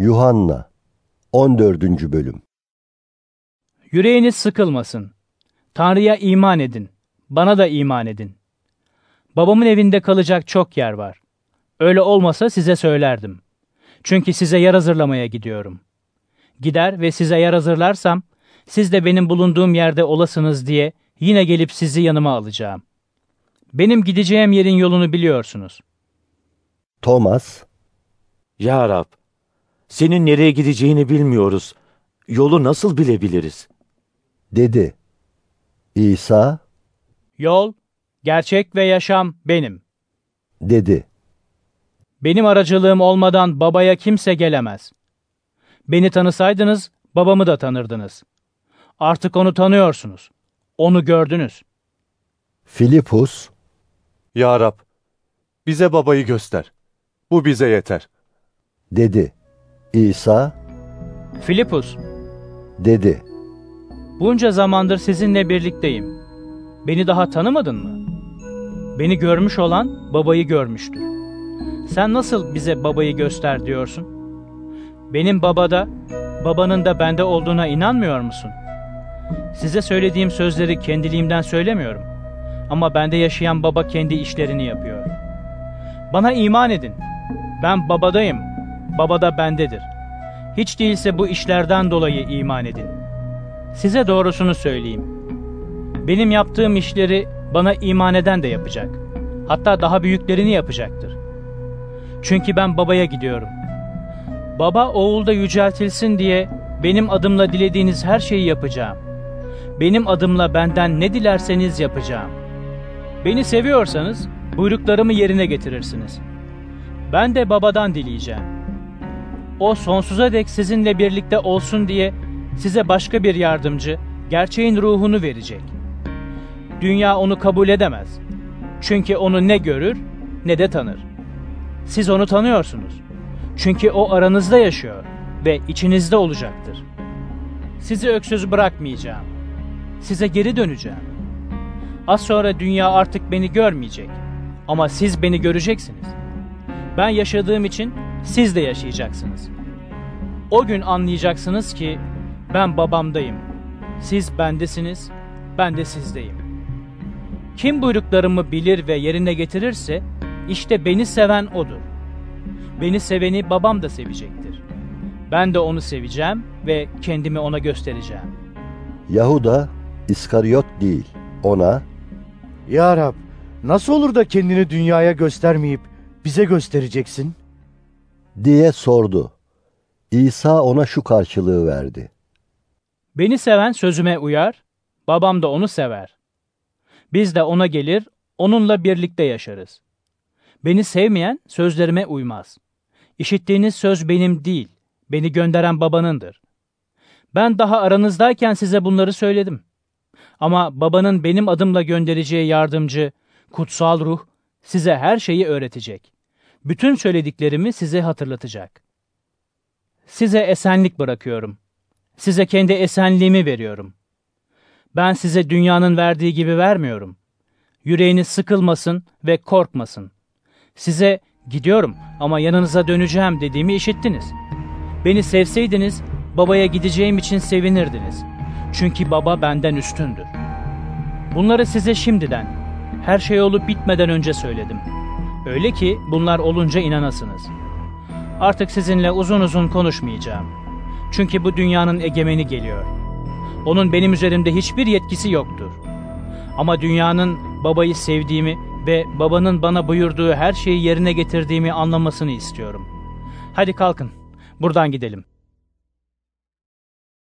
Yuhanna 14. Bölüm Yüreğiniz sıkılmasın. Tanrı'ya iman edin. Bana da iman edin. Babamın evinde kalacak çok yer var. Öyle olmasa size söylerdim. Çünkü size yer hazırlamaya gidiyorum. Gider ve size yer hazırlarsam, siz de benim bulunduğum yerde olasınız diye yine gelip sizi yanıma alacağım. Benim gideceğim yerin yolunu biliyorsunuz. Thomas Ya Rab, senin nereye gideceğini bilmiyoruz. Yolu nasıl bilebiliriz? dedi. İsa Yol, gerçek ve yaşam benim. dedi. Benim aracılığım olmadan babaya kimse gelemez. Beni tanısaydınız babamı da tanırdınız. Artık onu tanıyorsunuz. Onu gördünüz. Filipus Ya Rab, bize babayı göster. Bu bize yeter. dedi. İsa Filipus, dedi. bunca zamandır sizinle birlikteyim. Beni daha tanımadın mı? Beni görmüş olan babayı görmüştür. Sen nasıl bize babayı göster diyorsun? Benim babada, babanın da bende olduğuna inanmıyor musun? Size söylediğim sözleri kendiliğimden söylemiyorum. Ama bende yaşayan baba kendi işlerini yapıyor. Bana iman edin. Ben babadayım. Baba da bendedir. Hiç değilse bu işlerden dolayı iman edin. Size doğrusunu söyleyeyim. Benim yaptığım işleri bana iman eden de yapacak. Hatta daha büyüklerini yapacaktır. Çünkü ben babaya gidiyorum. Baba oğulda yüceltilsin diye benim adımla dilediğiniz her şeyi yapacağım. Benim adımla benden ne dilerseniz yapacağım. Beni seviyorsanız buyruklarımı yerine getirirsiniz. Ben de babadan dileyeceğim. O sonsuza dek sizinle birlikte olsun diye size başka bir yardımcı, gerçeğin ruhunu verecek. Dünya onu kabul edemez. Çünkü onu ne görür ne de tanır. Siz onu tanıyorsunuz. Çünkü o aranızda yaşıyor ve içinizde olacaktır. Sizi öksüz bırakmayacağım. Size geri döneceğim. Az sonra dünya artık beni görmeyecek. Ama siz beni göreceksiniz. Ben yaşadığım için siz de yaşayacaksınız. O gün anlayacaksınız ki ben babamdayım. Siz bendesiniz, ben de sizdeyim. Kim buyruklarımı bilir ve yerine getirirse işte beni seven odur. Beni seveni babam da sevecektir. Ben de onu seveceğim ve kendimi ona göstereceğim. Yahuda İskariot değil. Ona Ya Rab, nasıl olur da kendini dünyaya göstermeyip bize göstereceksin? diye sordu. İsa ona şu karşılığı verdi. Beni seven sözüme uyar, babam da onu sever. Biz de ona gelir, onunla birlikte yaşarız. Beni sevmeyen sözlerime uymaz. İşittiğiniz söz benim değil, beni gönderen babanındır. Ben daha aranızdayken size bunları söyledim. Ama babanın benim adımla göndereceği yardımcı, kutsal ruh, size her şeyi öğretecek. Bütün söylediklerimi size hatırlatacak. Size esenlik bırakıyorum. Size kendi esenliğimi veriyorum. Ben size dünyanın verdiği gibi vermiyorum. Yüreğiniz sıkılmasın ve korkmasın. Size gidiyorum ama yanınıza döneceğim dediğimi işittiniz. Beni sevseydiniz babaya gideceğim için sevinirdiniz. Çünkü baba benden üstündür. Bunları size şimdiden, her şey olup bitmeden önce söyledim. Öyle ki bunlar olunca inanasınız. Artık sizinle uzun uzun konuşmayacağım. Çünkü bu dünyanın egemeni geliyor. Onun benim üzerimde hiçbir yetkisi yoktur. Ama dünyanın babayı sevdiğimi ve babanın bana buyurduğu her şeyi yerine getirdiğimi anlamasını istiyorum. Hadi kalkın, buradan gidelim.